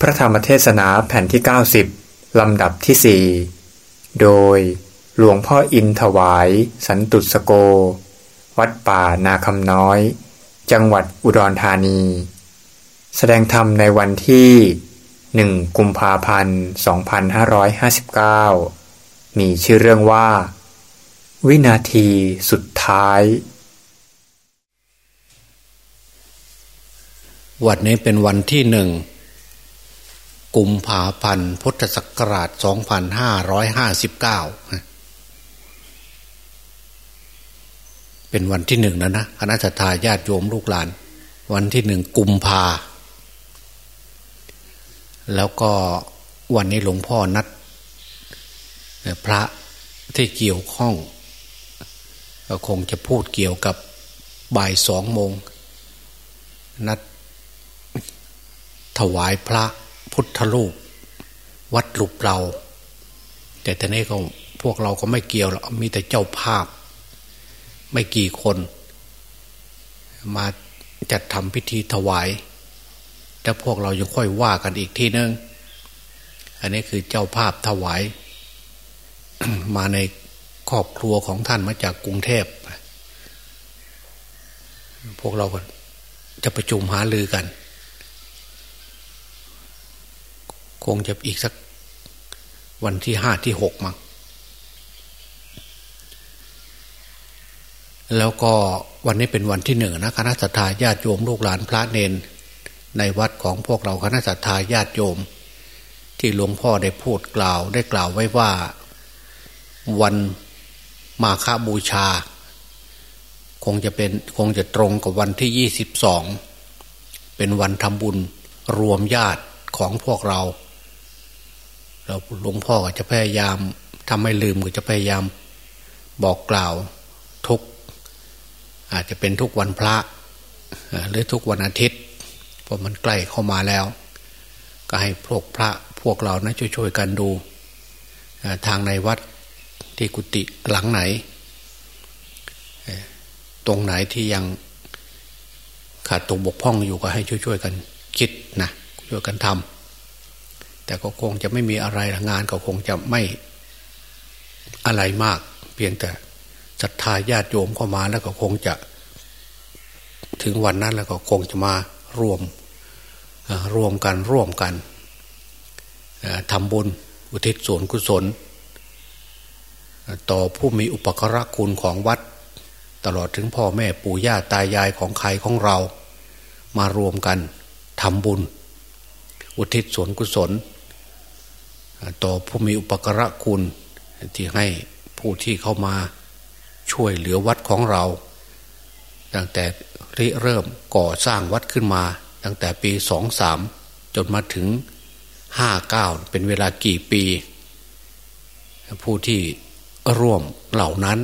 พระธรรมเทศนาแผ่นที่ 90 ลำดับที่ 4 โดยหลวงพ่ออินถวาย สันตุสโก วัดป่านาคำน้อย จังหวัดอุดรธานี แสดงธรรมในวันที่ 1 กุมภาพันธ์ 2559 มีชื่อเรื่องว่า วินาทีสุดท้าย วันนี้เป็นวันที่หนึ่ง กุมภาพันธ์พุทธศักราช 2559 เป็นวันที่หนึ่งนะนะคณะทาญาติโยมลูกหลาน วันที่หนึ่งกุมภา แล้วก็วันนี้หลวงพ่อนัด พระที่เกี่ยวข้อง ก็คงจะพูดเกี่ยวกับบ่ายสองโมง นัดถวายพระ พุทธรูป วัดหลุบเรา แต่ตอนนี้ก็พวกเราก็ไม่เกี่ยวหรอกมีแต่เจ้าภาพ ไม่กี่คน มาจัดทำพิธีถวาย แต่พวกเรายังค่อยว่ากันอีกทีนึง อันนี้คือเจ้าภาพถวาย มาในครอบครัวของท่านมาจากกรุงเทพ พวกเราก็จะประชุมหาลือกัน คงจะอีกสักวันที่ห้าที่หกมั้งแล้วก็วันนี้เป็นวันที่หนึ่งนะคณะสัตยาญาติโยมลูกหลานพระเนน ในวัดของพวกเราคณะสัตยาญาติโยม ที่หลวงพ่อได้พูดกล่าวได้กล่าวไว้ว่าวันมาฆบูชา คงจะเป็นคงจะตรงกับวันที่ยี่สิบสองเป็นวันทำบุญรวมญาติของพวกเรา เราหลวงพ่อก็จะพยายามทำให้ลืมก็จะพยายามบอกกล่าวทุก อาจจะเป็นทุกวันพระหรือทุกวันอาทิตย์เพราะมันใกล้เข้ามาแล้ว ก็ให้พวกพระพวกเรานะช่วยๆกันดูทางในวัดที่กุฏิหลังไหน ตรงไหนที่ยังขาดตรงบกพร่องอยู่ก็ให้ช่วยๆกันคิดนะช่วยกันทำ แต่ก็คงจะไม่มีอะไรงานก็คงจะไม่อะไรมาก เพียงแต่ศรัทธาญาติโยมเข้ามาแล้วก็คงจะ ถึงวันนั้นแล้วก็คงจะมารวมรวมกันร่วมกันทำบุญอุทิศส่วนกุศล ต่อผู้มีอุปกรณคุณของวัด ตลอดถึงพ่อแม่ปู่ย่าตายายของใครของเรา มารวมกันทำบุญ อุทิศส่วนกุศล ต่อผู้มีอุปกระคุณที่ให้ผู้ที่เข้ามาช่วยเหลือวัดของเรา ตั้งแต่ริเริ่มก่อสร้างวัดขึ้นมา ตั้งแต่ปีสองสามจนมาถึงห้าเก้าเป็นเวลากี่ปี ผู้ที่ร่วมเหล่านั้น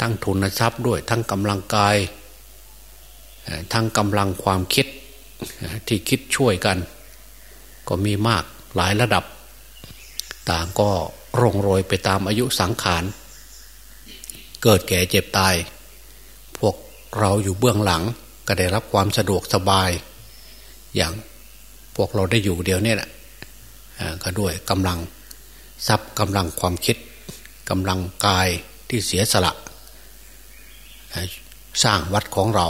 ทั้งทุนทรัพย์ด้วยทั้งกำลังกาย ทั้งกำลังความคิดที่คิดช่วยกัน ก็มีมากหลายระดับ ต่างก็ร่งโรยไปตามอายุสังขาร เกิดแก่เจ็บตาย พวกเราอยู่เบื้องหลังก็ได้รับความสะดวกสบาย อย่างพวกเราได้อยู่เดียวเนี่แหละก็ด้วยกำลังทรัพย์กำลังความคิดกำลังกายที่เสียสละ สร้างวัดของเรา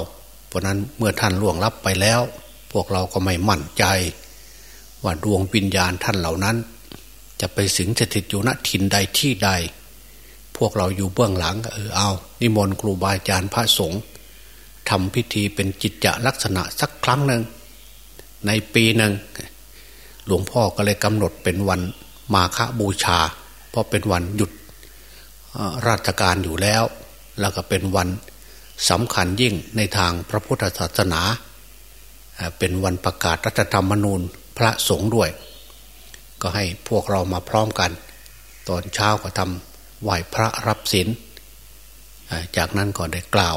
เพราะนั้นเมื่อท่านล่วงลับไปแล้ว พวกเราก็ไม่มั่นใจ ว่าดวงวิญญาณท่านเหล่านั้น จะไปสิงสถิตอยู่ณถิ่นใดที่ใด พวกเราอยู่เบื้องหลังเออเอานิมนต์ครูบาอาจารย์พระสงฆ์ทำพิธีเป็นจิตจะลักษณะสักครั้งหนึ่งในปีหนึ่งหลวงพ่อก็เลยกำหนดเป็นวันมาฆบูชา เพราะเป็นวันหยุดราชการอยู่แล้ว แล้วก็เป็นวันสำคัญยิ่งในทางพระพุทธศาสนา เป็นวันประกาศรัฐธรรมนูญพระสงฆ์ด้วย ก็ให้พวกเรามาพร้อมกัน ตอนเช้าก็ทำไหวพระรับศีลจากนั้นก็ได้กล่าว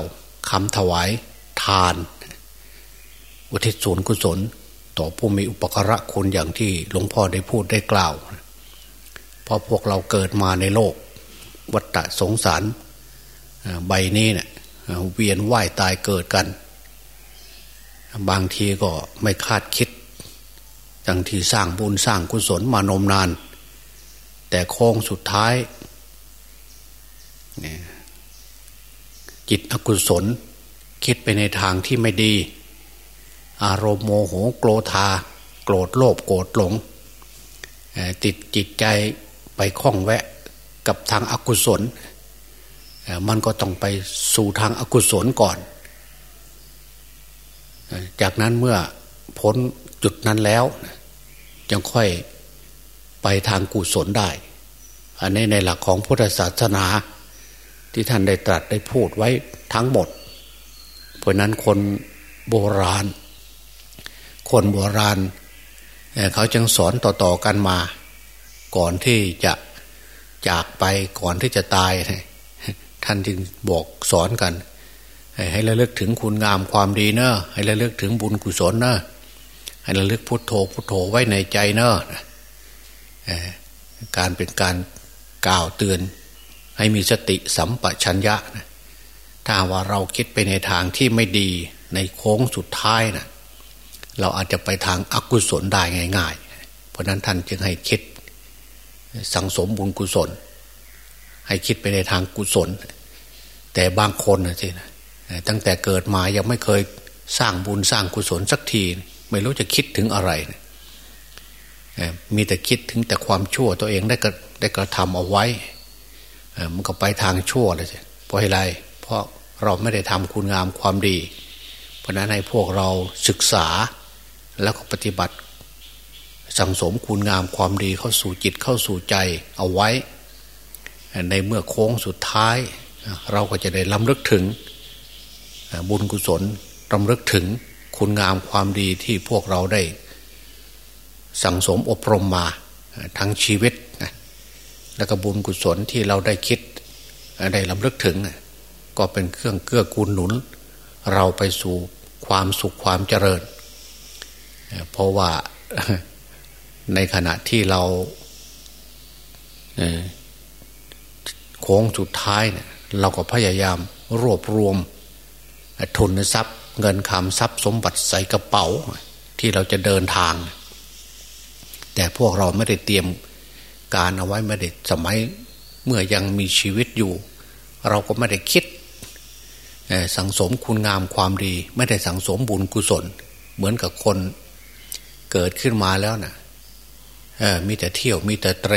คำถวายทาน อุทิศส่วนกุศล ต่อผู้มีอุปกระคุณอย่างที่หลวงพ่อได้พูดได้กล่าว เพราะพวกเราเกิดมาในโลก วัฏสงสารใบนี้เนะี่ยเวียนว่ายตายเกิดกัน บางทีก็ไม่คาดคิด ทั้งที่สร้างบุญสร้างกุศลมานมนาน แต่โค้งสุดท้ายจิตอกุศล คิดไปในทางที่ไม่ดี อารมณ์โมโหโกรธา โกรธโลภโกรธหลง ติดจิตใจไปคล้องแวะกับทางอากุศล มันก็ต้องไปสู่ทางอากุศลก่อน จากนั้นเมื่อพ้นจุดนั้นแล้ว ยังค่อยไปทางกุศลได้ อันนี้ในหลักของพุทธศาสนา ที่ท่านได้ตรัสได้พูดไว้ทั้งหมด เพราะนั้นคนโบราณ คนโบราณเขาจึงสอนต่อๆกันมา ก่อนที่จะจากไปก่อนที่จะตาย ท่านจึงบอกสอนกัน ให้ระลึกถึงคุณงามความดีเนอะให้ระลึกถึงบุญกุศลเนอะ ให้ระลึกพุทโธพุทโธไว้ในใจเนอะการเป็นการกล่าวเตือนให้มีสติสัมปชัญญะนะถ้าว่าเราคิดไปในทางที่ไม่ดีในโค้งสุดท้ายนะเราอาจจะไปทางอากุศลได้ง่าย ๆ เพราะนั้นท่านจึงให้คิดสังสมบุญกุศล ให้คิดไปในทางกุศล แต่บางคนนะสินะตั้งแต่เกิดมายังไม่เคยสร้างบุญสร้างกุศลสักที ไม่รู้จะคิดถึงอะไรมีแต่คิดถึงแต่ความชั่วตัวเองได้กระได้กระทำเอาไว้มันก็ไปทางชั่วเลยเพราะอะไร เพราะเราไม่ได้ทำคุณงามความดี เพราะนั้นให้พวกเราศึกษาแล้วก็ปฏิบัติ สังสมคุณงามความดีเข้าสู่จิตเข้าสู่ใจเอาไว้ ในเมื่อโค้งสุดท้าย เราก็จะได้ล้ำลึกถึงบุญกุศลรำลึกถึง คุณงามความดีที่พวกเราได้ สั่งสมอบรมมาทั้งชีวิตแล้วก็บุญกุศลที่เราได้คิดได้ลำลึกถึง ก็เป็นเครื่องเกื้อกูลหนุน เราไปสู่ความสุขความเจริญ เพราะว่าในขณะที่เราโค้งสุดท้ายเนี่ยเราก็พยายามรวบรวมทุนทรัพย์ เงินคำทรัพย์สมบัติใส่กระเป๋าที่เราจะเดินทาง แต่พวกเราไม่ได้เตรียมการเอาไว้ไม่ได้สมัยเมื่อยังมีชีวิตอยู่ เราก็ไม่ได้คิดสังสมคุณงามความดี ไม่ได้สังสมบุญกุศล เหมือนกับคนเกิดขึ้นมาแล้วนะ่ะมีแต่เที่ยวมีแต่เตร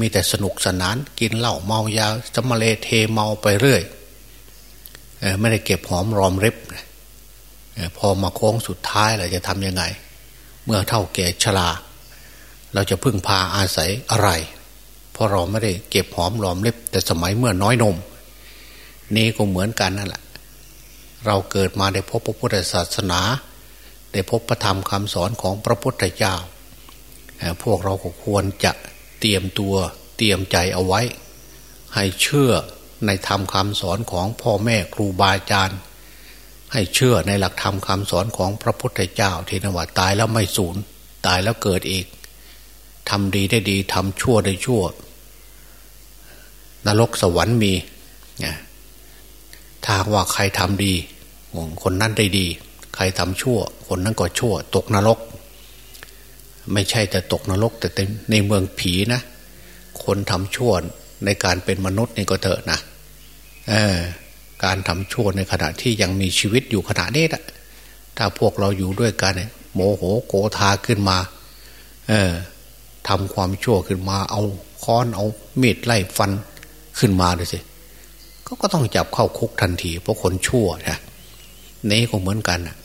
มีแต่สนุกสนานกินเหล้าเมายาจมเลเทเมาไปเรื่อย ไม่ได้เก็บหอมรอมริบพอมาโค้งสุดท้ายเราจะทำยังไง เมื่อเท่าแก่ชราเราจะพึ่งพาอาศัยอะไร เพราะเราไม่ได้เก็บหอมรอมริบแต่สมัยเมื่อน้อยนม นี่ก็เหมือนกันนั่นแหละ เราเกิดมาได้พบพระพุทธศาสนา ได้พบพระธรรมคำสอนของพระพุทธเจ้า พวกเราก็ควรจะเตรียมตัวเตรียมใจเอาไว้ ให้เชื่อ ในธรรมคำสอนของพ่อแม่ครูบาอาจารย์ ให้เชื่อในหลักธรรมคำสอนของพระพุทธเจ้าที่นว่าตายแล้วไม่สูญตายแล้วเกิดอีกทำดีได้ดีทำชั่วได้ชั่วนรกสวรรค์มีถ้าว่าใครทำดีคนนั้นได้ดี ใครทำชั่ว คนนั้นก็ชั่ว ตกนรก ไม่ใช่แต่ตกนรก แต่ในเมืองผีนะ คนทำชั่วในการเป็นมนุษย์นี่ก็เถอะนะ การทำชั่วในขณะที่ยังมีชีวิตอยู่ขณะนี้นะถ้าพวกเราอยู่ด้วยกันโมโหโกธาขึ้นมาทำความชั่วขึ้นมา เอาค้อนเอามีดไล่ฟันขึ้นมาเลยสิก็ก็ต้องจับเข้าคุกทันที เพราะคนชั่วนะนี่ก็เหมือนกันนะ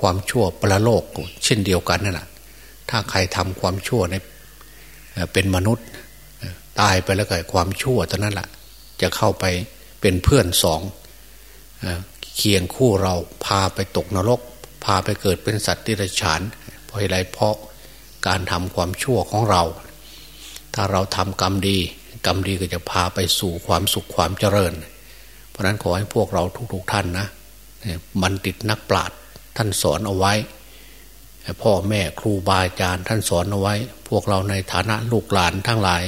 ความชั่วประโลกเช่นเดียวกันนั่นแหละถ้าใครทำความชั่วในเป็นมนุษย์ ตายไปแล้วก็ความชั่วตอนนั้นแหละจะเข้าไป เป็นเพื่อนสองเคียงคู่เราพาไปตกนรก พาไปเกิดเป็นสัตว์ที่ไรฉานเพราะอะไรเพราะการทำความชั่วของเรา ถ้าเราทำกรรมดี กรรมดีก็จะพาไปสู่ความสุขความเจริญ เพราะนั้นขอให้พวกเราทุกๆท่านนะมันติดนักปราชญ์ท่านสอนเอาไว้ พ่อแม่ครูบาอาจารย์ท่านสอนเอาไว้ พวกเราในฐานะลูกหลานทั้งหลาย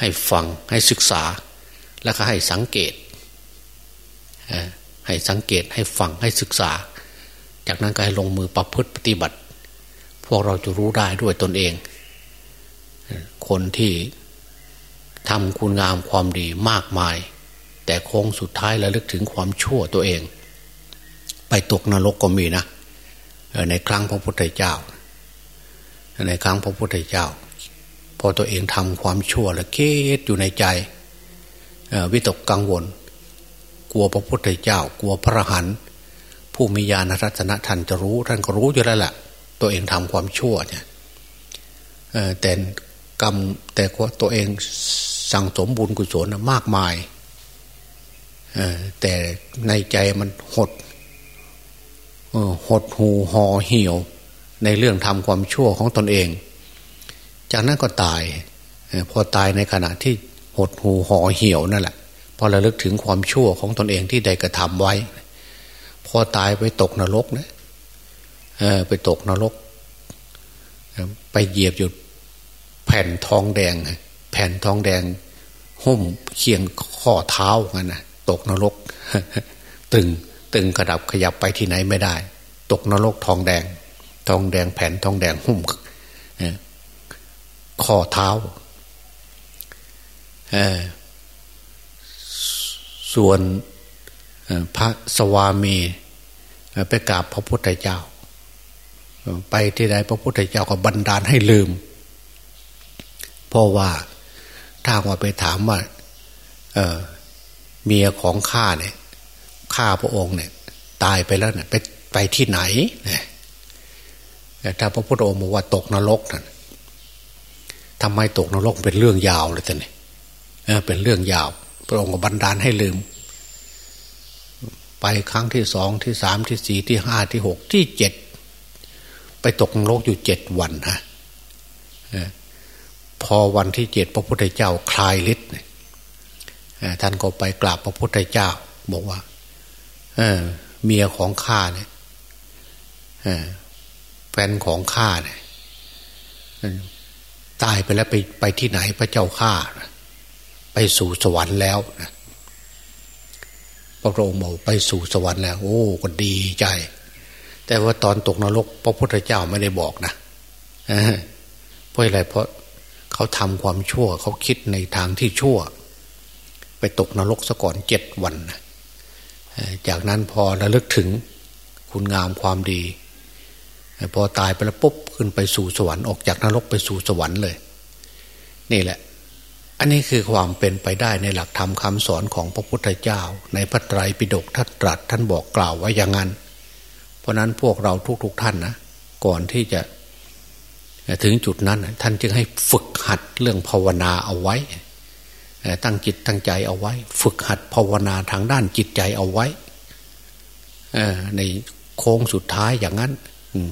ให้ฟังให้ศึกษา และก็ให้สังเกต ให้สังเกตให้ฟังให้ศึกษา จากนั้นก็ให้ลงมือประพฤติปฏิบัติ พวกเราจะรู้ได้ด้วยตนเอง คนที่ทำคุณงามความดีมากมาย แต่โค้งสุดท้ายระลึกถึงความชั่วตัวเอง ไปตกนรกก็มีนะในครั้งพระพุทธเจ้า ในครั้งพระพุทธเจ้า พอตัวเองทำความชั่วแล้วเกตอยู่ในใจวิตกกังวล กลัวพระพุทธเจ้ากลัวพระหันผู้มีญาณรัตนะท่านจะรู้ ท่านก็รู้อยู่แล้วแหละตัวเองทำความชั่วเนี่ยแต่กรรมแต่ตัวเองสั่งสมบุญกุศลมากมายแต่ในใจมันหดหดหูห่อเหี่ยว ในเรื่องทำความชั่วของตนเอง จากนั้นก็ตาย พอตายในขณะที่หดหูห่อเหี่ยวนั่นแหละ พอระลึกถึงความชั่วของตนเองที่ได้กระทำไว้ พอตายไปตกนรกนะไปตกนรก ไปเหยียบอยู่แผ่นทองแดง แผ่นทองแดงหุ้มเคียงข้อเท้ากันนะตกนรก ตึงตึงกระดับขยับไปที่ไหนไม่ได้ ตกนรกทองแดง ทองแดงแผ่นทองแดงหุ้มข้อเท้า ส่วนพระสวามีไปกราบพระพุทธเจ้า ไปที่ใดพระพุทธเจ้าก็บันดาลให้ลืม เพราะว่าถ้าว่าไปถามว่าเเมียของข้าเนี่ยข้าพระองค์เนี่ย ตายไปแล้วเนี่ยไปไปที่ไหนเนี่ยถ้าพระพุทธองค์บอกว่าตกนรกนั่นทำไมตกนรกเป็นเรื่องยาวเลยท่เนี่ยเป็นเรื่องยาว พระองค์ก็บันดาลให้ลืม ไปครั้งที่สองที่สามที่สี่ที่ห้าที่หกที่เจ็ดไปตกนรกอยู่เจ็ดวันฮะพอวันที่เจ็ดพระพุทธเจ้าคลายฤทธิ์ท่านก็ไปกราบพระพุทธเจ้า บอกว่าเเมียของข้าเนี่ยแฟนของข้าเนี่ยตายไปแล้วไปไปที่ไหนพระเจ้าข้า ไปสู่สวรรค์แล้วนะพระองค์บอกไปสู่สวรรค์แล้ว โอ้ก็ดีใจ แต่ว่าตอนตกนรก พระพุทธเจ้าไม่ได้บอกนะเพราะอะไรเพราะเขาทำความชั่ว เขาคิดในทางที่ชั่ว ไปตกนรกซะก่อนเจ็ดวันนะจากนั้นพอระลึกถึงคุณงามความดี พอตายไปแล้วปุ๊บขึ้นไปสู่สวรรค์ออกจากนรกไปสู่สวรรค์เลย นี่แหละ อันนี้คือความเป็นไปได้ในหลักธรรมคาสอนของพระพุทธเจ้า ในพระไตรปิฎกท่านตรัสท่านบอกกล่าวไว้อย่างนั้น เพราะนั้นพวกเราทุกๆทท่านนะก่อนที่จะถึงจุดนั้น ท่านจึงให้ฝึกหัดเรื่องภาวนาเอาไว้ ตั้งจิตตั้งใจเอาไว้ ฝึกหัดภาวนาทางด้านจิตใจเอาไว้ในโค้งสุดท้ายอย่างนั้น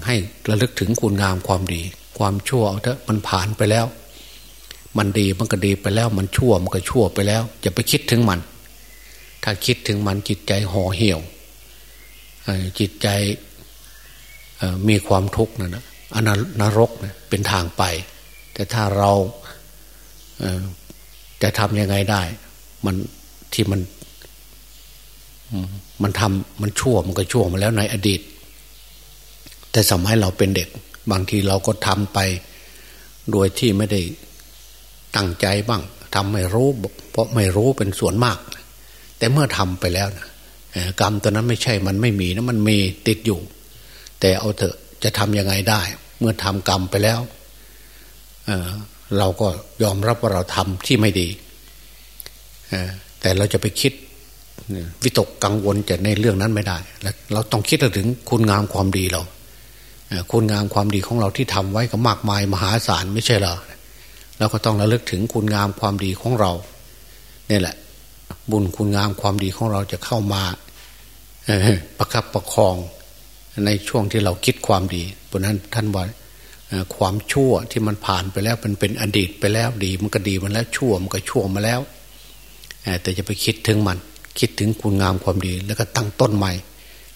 ให้ระลึกถึงคุณงามความดี ความชั่วเอาเถอะมันผ่านไปแล้ว มันดีมันก็ดีไปแล้ว มันชั่วมันก็ชั่วไปแล้วอย่าไปคิดถึงมัน ถ้าคิดถึงมันจิตใจห่อเหี่ยวจิตใจมีความทุกข์นะนะอนนรกนะเป็นทางไป แต่ถ้าเราจะทำยังไงได้ มันที่มันมันทำมันชั่วมันก็ชั่วมาแล้วในอดีต แต่สมัยเราเป็นเด็ก บางทีเราก็ทำไป โดยที่ไม่ได้ ตั้งใจบ้างทำไม่รู้ เพราะไม่รู้เป็นส่วนมาก แต่เมื่อทำไปแล้วนะกรรมตัวนั้นไม่ใช่มันไม่มีนะมันมีติดอยู่ แต่เอาเถอะจะทำยังไงได้ เมื่อทำกรรมไปแล้วเเราก็ยอมรับว่าเราทำที่ไม่ดีแต่เราจะไปคิดวิตกกังวลจะในเรื่องนั้นไม่ได้ เราต้องคิดถึงคุณงามความดีเราคุณงามความดีของเราที่ทำไว้ก็มากมายมหาศาลไม่ใช่เหรอ เราก็ต้องระลึกถึงคุณงามความดีของเราเนี่ยแหละ บุญคุณงามความดีของเราจะเข้ามาประคับประคองในช่วงที่เราคิดความดีเพราะนั้นท่านบอกความชั่วที่มันผ่านไปแล้วมันเป็นอดีตไปแล้วดี มันก็ดีมันแล้วชั่วมันก็ชั่วมาแล้วแต่จะไปคิดถึงมัน คิดถึงคุณงามความดี แล้วก็ตั้งต้นใหม่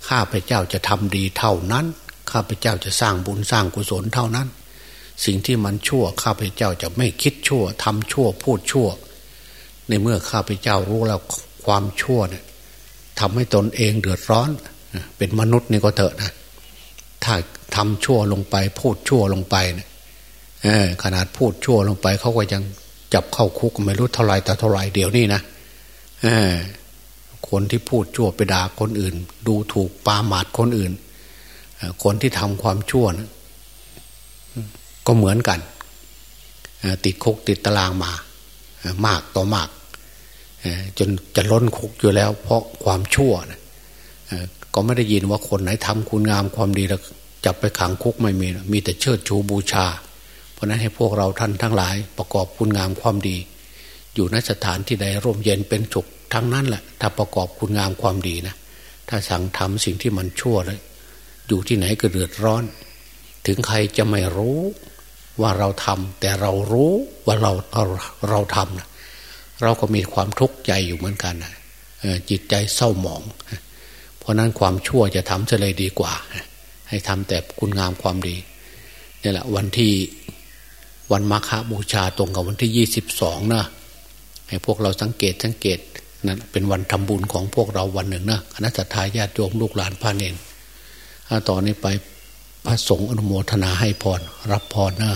ข้าพเจ้าจะทำดีเท่านั้น ข้าพเจ้าจะสร้างบุญสร้างกุศลเท่านั้น สิ่งที่มันชั่วข้าพเจ้าจะไม่คิดชั่วทำชั่วพูดชั่ว ในเมื่อข้าพเจ้ารู้แล้วความชั่วเนี่ยทำให้ตนเองเดือดร้อน เป็นมนุษย์นี่ก็เถอะนะถ้าทำชั่วลงไป พูดชั่วลงไปเนี่ยขนาดพูดชั่วลงไปเขาก็ยังจับเข้าคุกไม่รู้เท่าไรแต่เท่าไรเดี๋ยวนี้นะคนที่พูดชั่วไปด่าคนอื่น ดูถูกปาหมาดคนอื่นคนที่ทำความชั่วนะ ก็เหมือนกัน ติดคุกติดตารางมา มากต่อมาก จนจะล้นคุกอยู่แล้ว เพราะความชั่วนะก็ไม่ได้ยินว่าคนไหนทำคุณงามความดีแล้วจับไปขังคุกไม่มี มีแต่เชิดชูบูชา เพราะนั้นให้พวกเราท่านทั้งหลาย ประกอบคุณงามความดี อยู่ในสถานที่ใดร่มเย็นเป็นสุขทั้งนั้นแหละ ถ้าประกอบคุณงามความดีนะ ถ้าสั่งทำสิ่งที่มันชั่วเลย อยู่ที่ไหนก็เดือดร้อน ถึงใครจะไม่รู้ ว่าเราทำแต่เรารู้ว่าเราเราเราทำนะเราก็มีความทุกข์ใจอยู่เหมือนกันนะจิตใจเศร้าหมอง เพราะนั้นความชั่วจะทำจะเลยดีกว่า ให้ทำแต่คุณงามความดีนี่แหละวันที่วันมาฆบูชาตรงกับวันที่ยี่สิบสองนะให้พวกเราสังเกตสังเกตนั่นเป็นวันทำบุญของพวกเราวันหนึ่งนะคณะทาญาติโยมลูกหลานพระเนนต่อนนี้ไป พระสงฆ์อนุโมทนาให้พร รับพรนะ